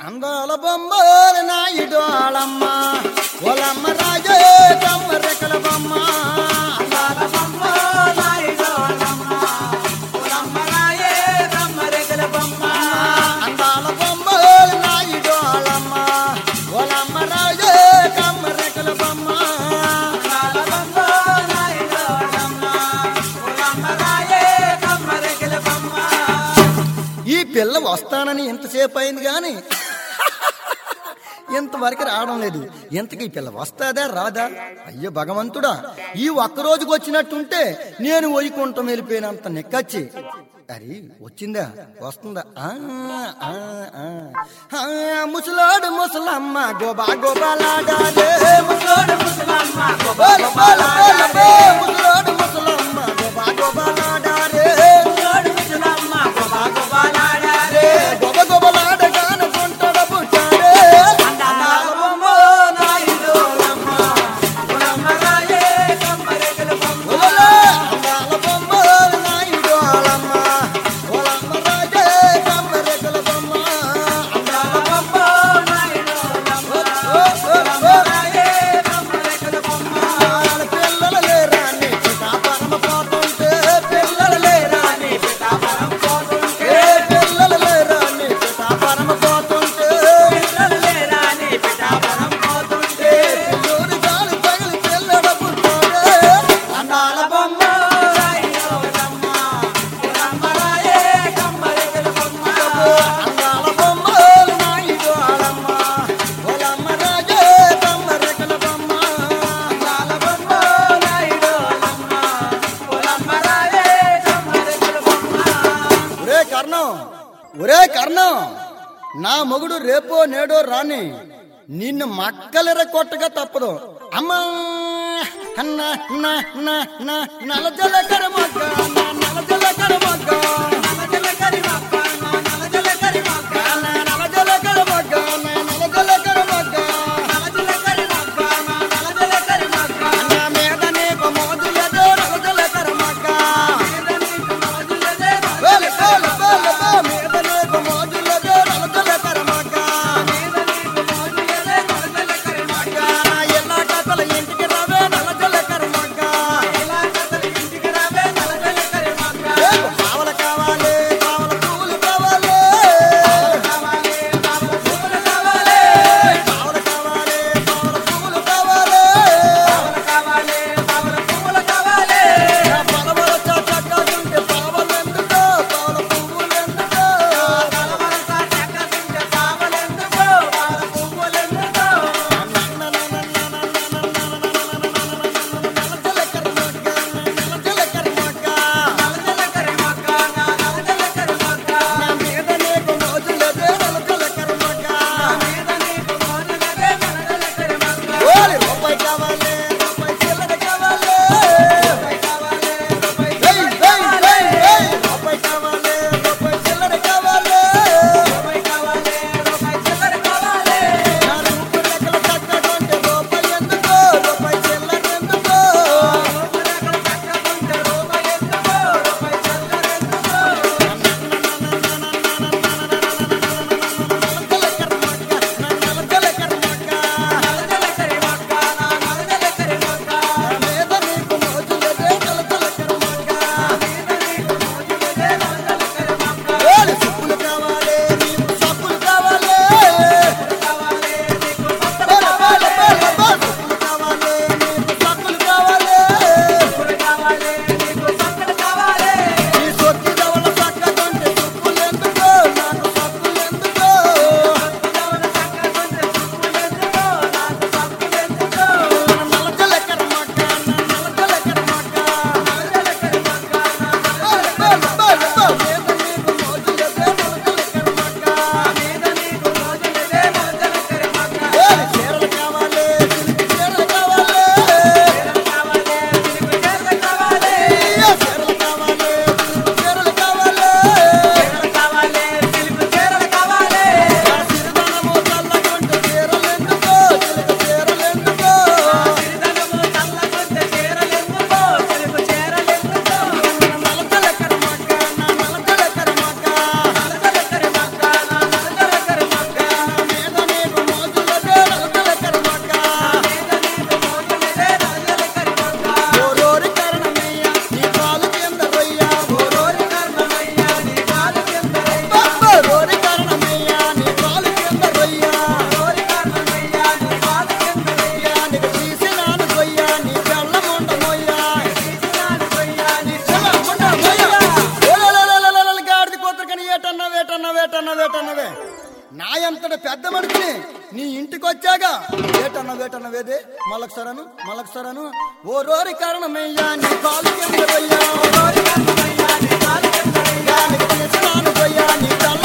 అందాల బొమ్మలు నాయుడు ఆళమ్మ ఒలమ్మ రాజే తమ్మ రెక్కల బొమ్మ. పిల్ల వస్తానని ఎంతసేపు అయింది కానీ ఇంతవరకు రావడం లేదు. ఇంతకీ పిల్ల వస్తాదా రాదా? అయ్యో భగవంతుడా ఈ ఒక్కరోజుకు వచ్చినట్టుంటే నేను ఒయ్యకుంటం వెళ్ళిపోయినంత నెక్కచ్చి. అరే వచ్చిందా? వస్తుందా? ముసలాడు ముసలమ్మ గోబా గోబాలాడా ముసలాడు ముసలమ్మ గోబా గోబాలా ఒరే కర్ణం నా మొగుడు రేపో నేడో రాని నిన్ను మక్కలెర కొట్టగా తప్పదు. అమ్మా నలజల కరమగ్గ నలజల కరమగ్గా పెద్ద మనిషిని నీ ఇంటికి వచ్చాగా వేటన్న వేటన్న వేదే? మళ్ళొకసారను సరను ఓ రోరి కారణమయ్యా నీ కాలు కింద ఓ రోరి కారణమయ్యా నీ కాలు కింద వెయ్యా నీకు తీసినాను పోయ్యా నీ కళ్ళ